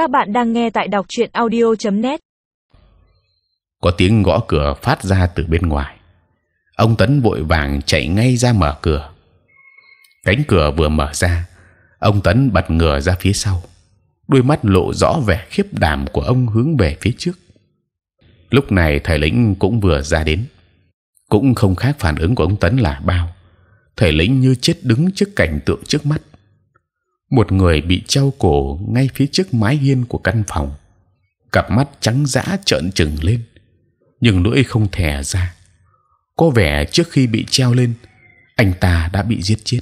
Các bạn đang nghe tại đọc truyện audio.net. Có tiếng gõ cửa phát ra từ bên ngoài. Ông Tấn vội vàng chạy ngay ra mở cửa. Cánh cửa vừa mở ra, ông Tấn bật ngửa ra phía sau, đôi mắt lộ rõ vẻ khiếp đảm của ông hướng về phía trước. Lúc này thầy lĩnh cũng vừa ra đến, cũng không khác phản ứng của ông Tấn là bao. Thầy lĩnh như chết đứng trước cảnh tượng trước mắt một người bị treo cổ ngay phía trước mái hiên của căn phòng, cặp mắt trắng dã trợn trừng lên, nhưng lưỡi không thè ra. Có vẻ trước khi bị treo lên, anh ta đã bị giết chết.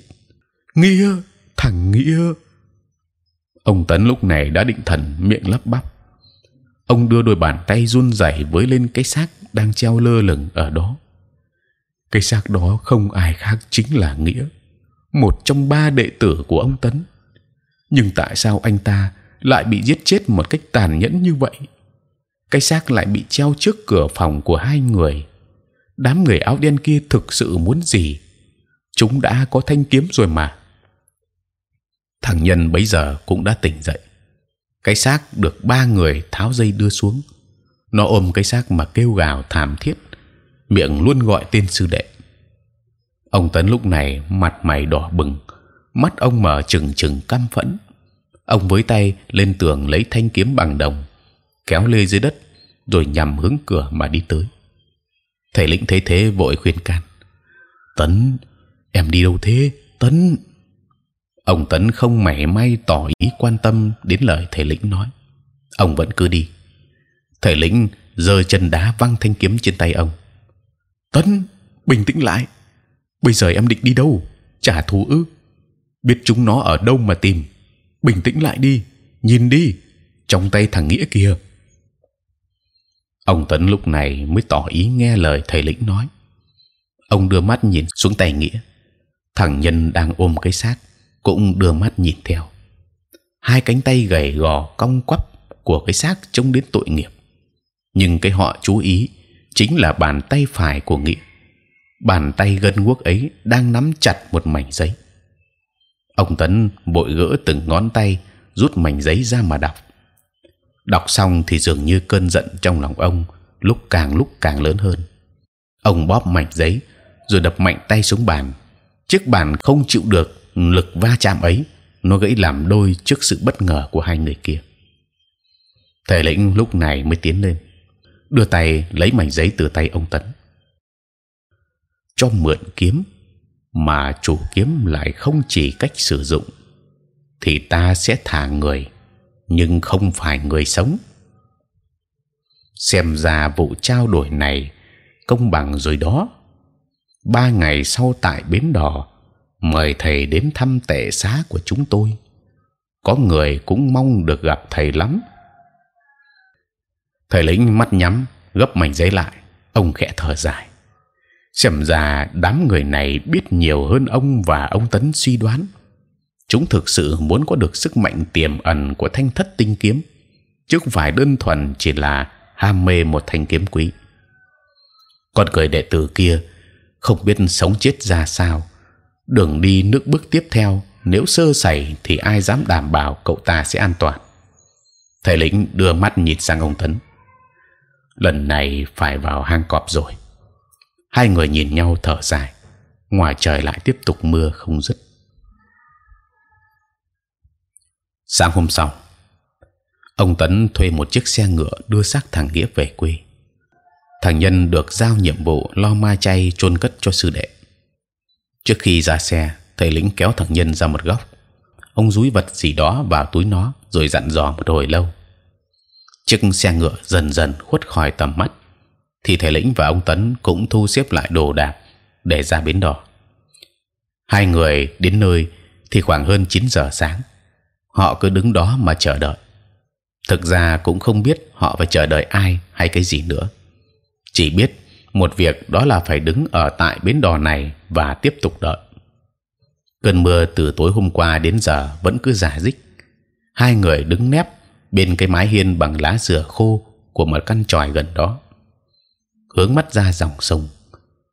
Nghĩa, thằng nghĩa. Ông Tấn lúc này đã định thần, miệng lắp bắp. Ông đưa đôi bàn tay run rẩy với lên cái xác đang treo lơ lửng ở đó. Cái xác đó không ai khác chính là nghĩa, một trong ba đệ tử của ông Tấn nhưng tại sao anh ta lại bị giết chết một cách tàn nhẫn như vậy? Cái xác lại bị treo trước cửa phòng của hai người. Đám người áo đen kia thực sự muốn gì? Chúng đã có thanh kiếm rồi mà. Thằng nhân bấy giờ cũng đã tỉnh dậy. Cái xác được ba người tháo dây đưa xuống. Nó ôm cái xác mà kêu gào thảm thiết, miệng luôn gọi tên sư đệ. Ông tấn lúc này mặt mày đỏ bừng, mắt ông mở trừng trừng căm phẫn. Ông với tay lên tường lấy thanh kiếm bằng đồng, kéo lê dưới đất, rồi nhằm hướng cửa mà đi tới. Thầy lĩnh thấy thế vội khuyên can, tấn, em đi đâu thế? Tấn! Ông tấn không mảy may tỏ ý quan tâm đến lời thầy lĩnh nói. Ông vẫn cứ đi. Thầy lĩnh giơ chân đá văng thanh kiếm trên tay ông. Tấn, bình tĩnh lại. Bây giờ em định đi đâu? Trả thù ư? Biết chúng nó ở đâu mà tìm. Bình tĩnh lại đi, nhìn đi, trong tay thằng nghĩa kia. Ông tấn lúc này mới tỏ ý nghe lời thầy lĩnh nói. Ông đưa mắt nhìn xuống tay nghĩa. Thằng nhân đang ôm cái xác, cũng đưa mắt nhìn theo. Hai cánh tay gầy gò cong quắp của cái xác trông đến tội nghiệp. Nhưng cái họ chú ý chính là bàn tay phải của nghĩa. Bàn tay gân guốc ấy đang nắm chặt một mảnh giấy ông tấn bội gỡ từng ngón tay, rút mảnh giấy ra mà đọc. Đọc xong thì dường như cơn giận trong lòng ông lúc càng lúc càng lớn hơn. Ông bóp mảnh giấy, rồi đập mạnh tay xuống bàn. Chiếc bàn không chịu được lực va chạm ấy, nó gãy làm đôi trước sự bất ngờ của hai người kia. Thầy lĩnh lúc này mới tiến lên, đưa tay lấy mảnh giấy từ tay ông tấn. Cho mượn kiếm mà chủ kiếm lại không chỉ cách sử dụng, thì ta sẽ thả người, nhưng không phải người sống. Xem ra vụ trao đổi này công bằng rồi đó. Ba ngày sau tại bến đò, mời thầy đến thăm tệ xá của chúng tôi. Có người cũng mong được gặp thầy lắm. Thầy lính mắt nhắm, gấp mảnh giấy lại. Ông khẽ thở dài xem ra đám người này biết nhiều hơn ông và ông tấn suy đoán. Chúng thực sự muốn có được sức mạnh tiềm ẩn của thanh thất tinh kiếm, chứ không phải đơn thuần chỉ là ham mê một thanh kiếm quý. Còn người đệ tử kia, không biết sống chết ra sao. Đường đi nước bước tiếp theo, nếu sơ sẩy thì ai dám đảm bảo cậu ta sẽ an toàn? Thầy lĩnh đưa mắt nhìn sang ông tấn. Lần này phải vào hang cọp rồi hai người nhìn nhau thở dài. Ngoài trời lại tiếp tục mưa không dứt. Sáng hôm sau, ông tấn thuê một chiếc xe ngựa đưa xác thằng nghĩa về quê. Thằng nhân được giao nhiệm vụ lo ma chay chôn cất cho sư đệ. Trước khi ra xe, thầy lính kéo thằng nhân ra một góc. Ông dúi vật gì đó vào túi nó rồi dặn dò một hồi lâu. Chiếc xe ngựa dần dần khuất khỏi tầm mắt thì thầy lĩnh và ông tấn cũng thu xếp lại đồ đạc để ra bến đò. Hai người đến nơi thì khoảng hơn 9 giờ sáng. Họ cứ đứng đó mà chờ đợi. Thực ra cũng không biết họ phải chờ đợi ai hay cái gì nữa. Chỉ biết một việc đó là phải đứng ở tại bến đò này và tiếp tục đợi. Cơn mưa từ tối hôm qua đến giờ vẫn cứ giả dích. Hai người đứng nép bên cái mái hiên bằng lá dừa khô của một căn tròi gần đó hướng mắt ra dòng sông.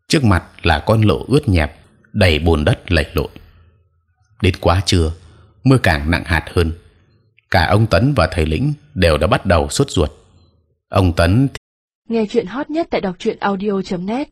Trước mặt là con lộ ướt nhẹp, đầy bùn đất lầy lội. Đến quá trưa, mưa càng nặng hạt hơn. Cả ông tấn và thầy lĩnh đều đã bắt đầu sốt ruột. Ông tấn Nghe chuyện hot nhất tại đọc truyện audio.net